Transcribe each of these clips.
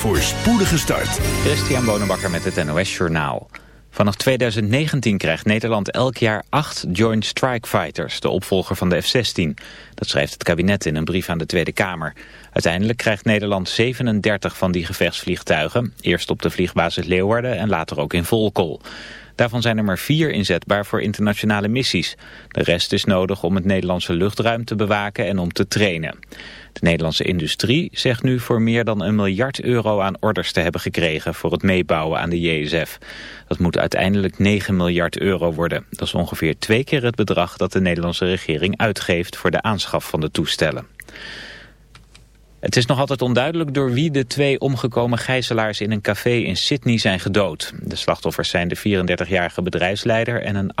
voor spoedige start. Christian Bonenbakker met het NOS Journaal. Vanaf 2019 krijgt Nederland elk jaar acht Joint Strike Fighters, de opvolger van de F-16. Dat schrijft het kabinet in een brief aan de Tweede Kamer. Uiteindelijk krijgt Nederland 37 van die gevechtsvliegtuigen. Eerst op de vliegbasis Leeuwarden en later ook in Volkel. Daarvan zijn er maar vier inzetbaar voor internationale missies. De rest is nodig om het Nederlandse luchtruim te bewaken en om te trainen. De Nederlandse industrie zegt nu voor meer dan een miljard euro aan orders te hebben gekregen voor het meebouwen aan de JSF. Dat moet uiteindelijk 9 miljard euro worden. Dat is ongeveer twee keer het bedrag dat de Nederlandse regering uitgeeft voor de aanschaf van de toestellen. Het is nog altijd onduidelijk door wie de twee omgekomen gijzelaars in een café in Sydney zijn gedood. De slachtoffers zijn de 34-jarige bedrijfsleider en een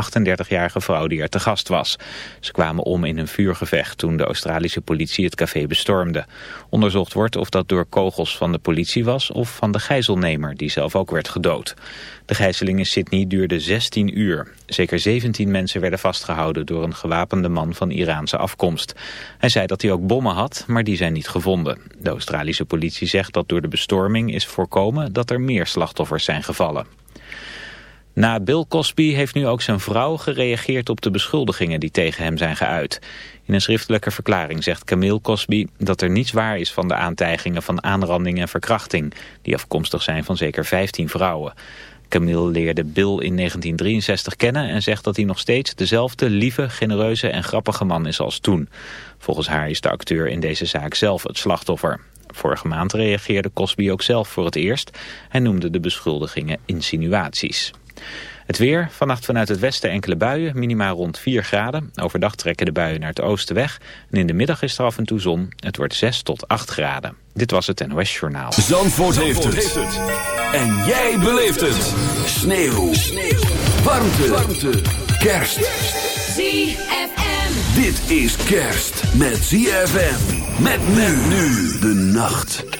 38-jarige vrouw die er te gast was. Ze kwamen om in een vuurgevecht toen de Australische politie het café bestormde. Onderzocht wordt of dat door kogels van de politie was of van de gijzelnemer die zelf ook werd gedood. De gijzeling in Sydney duurde 16 uur. Zeker 17 mensen werden vastgehouden door een gewapende man van Iraanse afkomst. Hij zei dat hij ook bommen had, maar die zijn niet gevonden. De Australische politie zegt dat door de bestorming is voorkomen dat er meer slachtoffers zijn gevallen. Na Bill Cosby heeft nu ook zijn vrouw gereageerd op de beschuldigingen die tegen hem zijn geuit. In een schriftelijke verklaring zegt Camille Cosby dat er niets waar is van de aantijgingen van aanranding en verkrachting, die afkomstig zijn van zeker 15 vrouwen. Camille leerde Bill in 1963 kennen en zegt dat hij nog steeds dezelfde lieve, genereuze en grappige man is als toen. Volgens haar is de acteur in deze zaak zelf het slachtoffer. Vorige maand reageerde Cosby ook zelf voor het eerst. Hij noemde de beschuldigingen insinuaties. Het weer, vannacht vanuit het westen enkele buien, minimaal rond 4 graden. Overdag trekken de buien naar het oosten weg. En in de middag is er af en toe zon. Het wordt 6 tot 8 graden. Dit was het NOS Journaal. Zandvoort, heeft, het. En jij beleeft het. Sneeuw. Sneeuw. Warmte. Warmte. Kerst. ZFM. Dit is kerst met ZFM. Met men nu de nacht.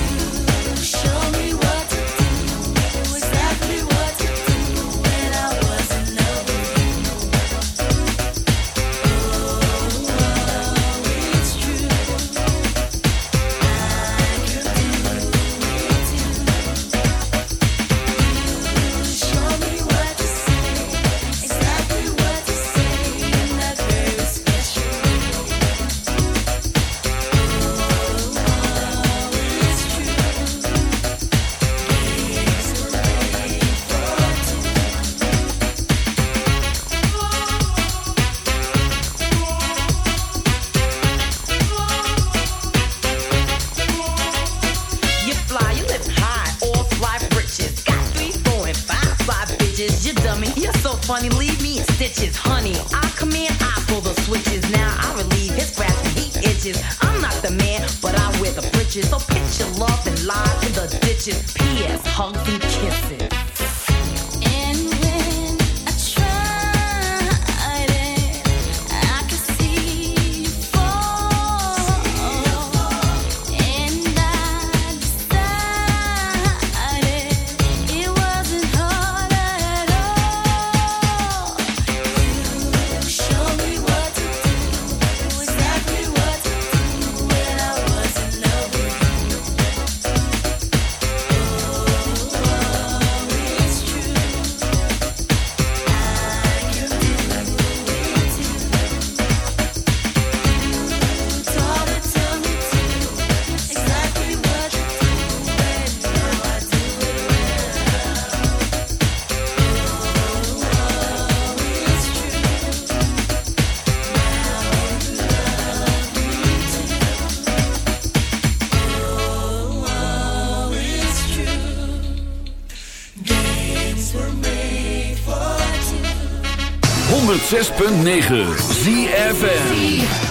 106.9 ZFN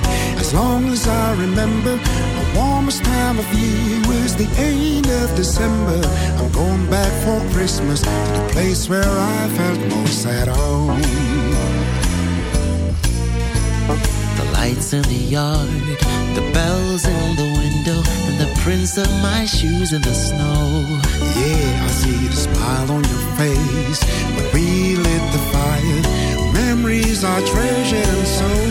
As long as I remember, the warmest time of year was the end of December. I'm going back for Christmas to the place where I felt most at home. The lights in the yard, the bells in the window, and the prints of my shoes in the snow. Yeah, I see the smile on your face when we lit the fire. Memories are treasured and so.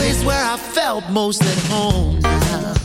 Place where I felt most at home. now.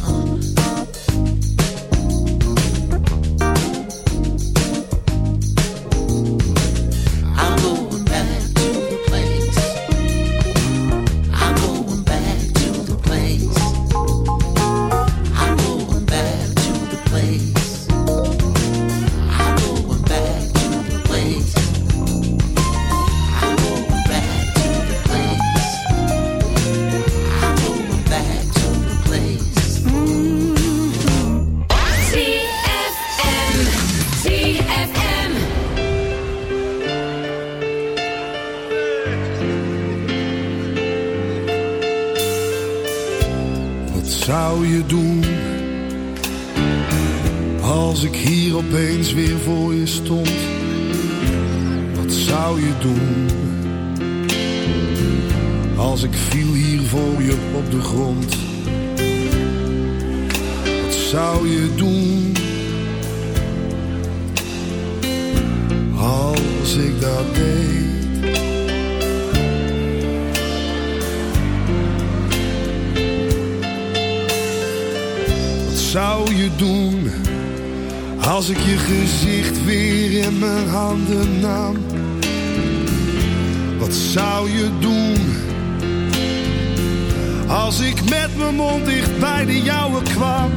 Kwam?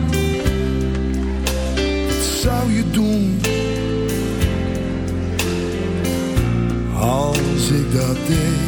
Wat zou je doen als ik dat deed?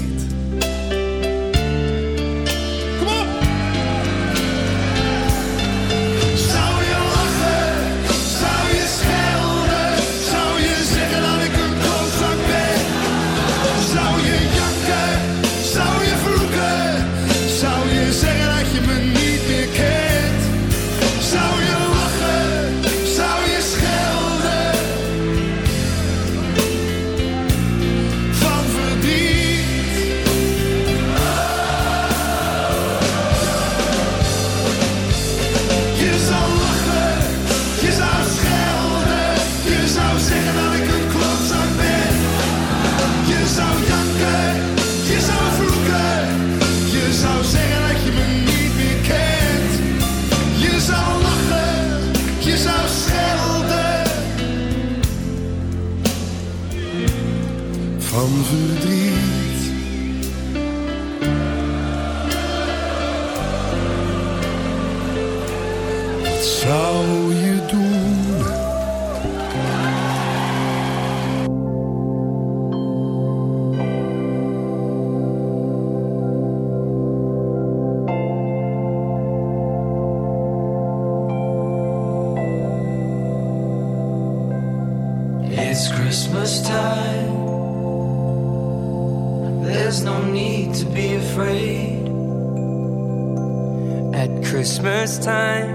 first time.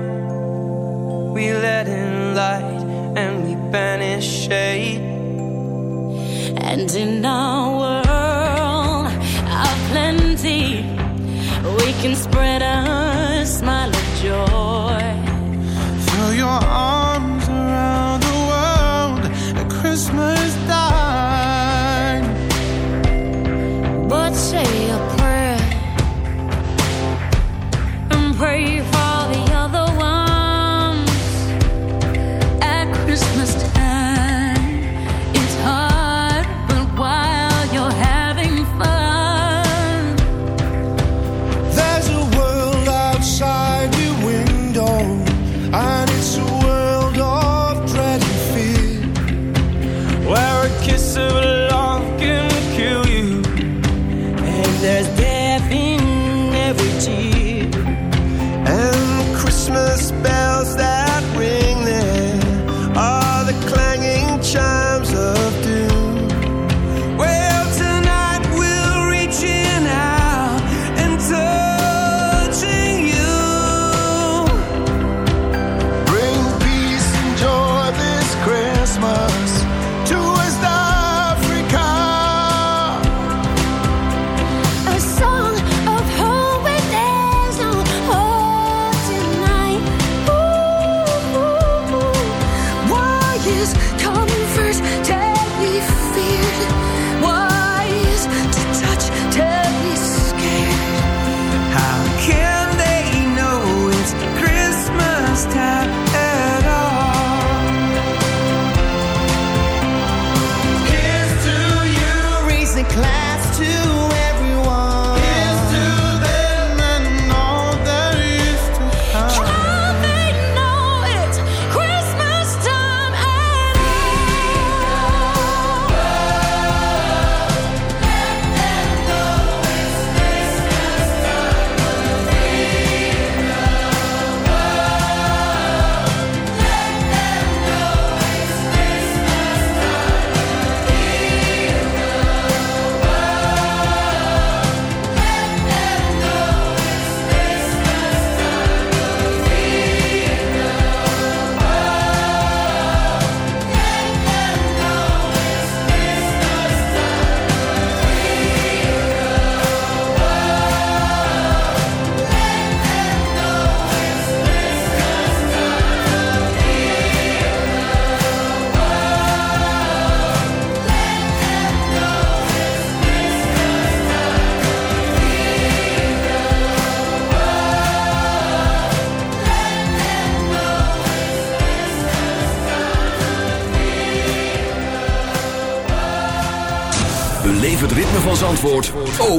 We let in light and we banish shade. And in our world of plenty, we can spread a smile of joy. Throw your arms around the world at Christmas. climb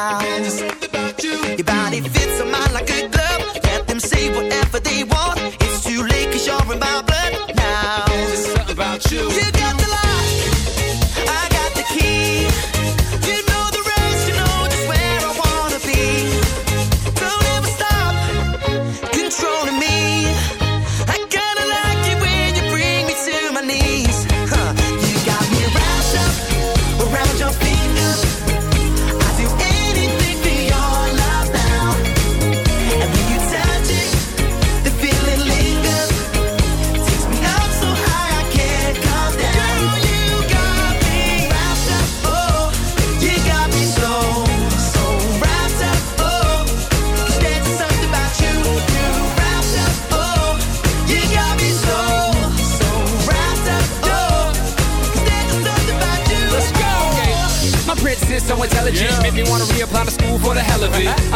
around. Your body fits a mind like a glove. Let them say whatever they want. It's too late cause you're in my blood now. There's something about you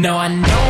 No, I know.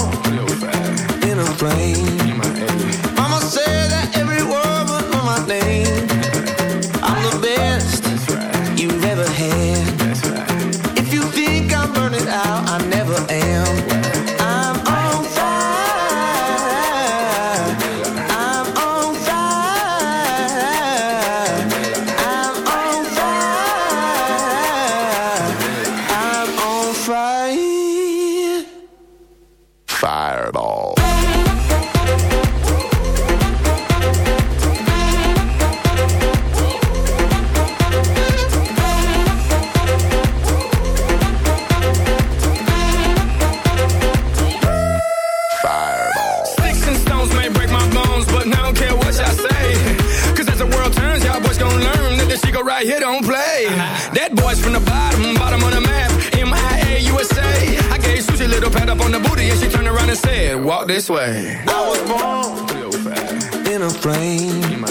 learn that this go right here don't play. That boy's from the bottom, bottom of the map. M-I-A, USA. I gave Susie a little pat up on the booty and she turned around and said, walk this way. I was born in a plane.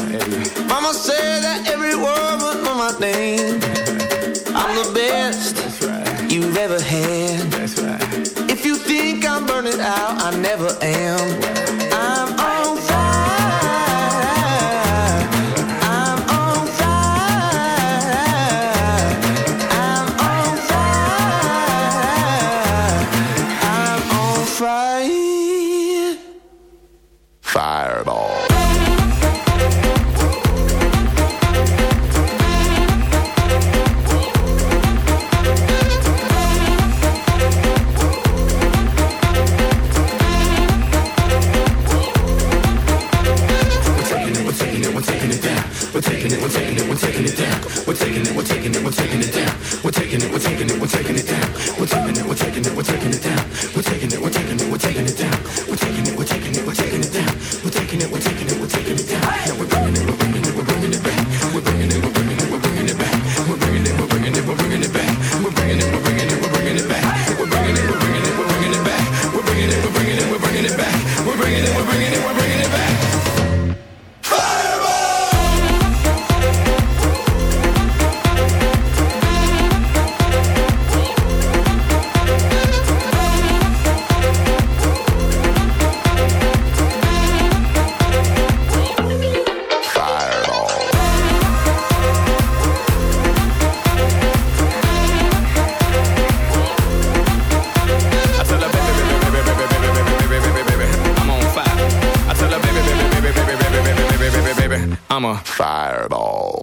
Mama said that every word was on my name. I'm the best you've ever had. Right. If you think I'm burning out, I never am. Mama. Fireball.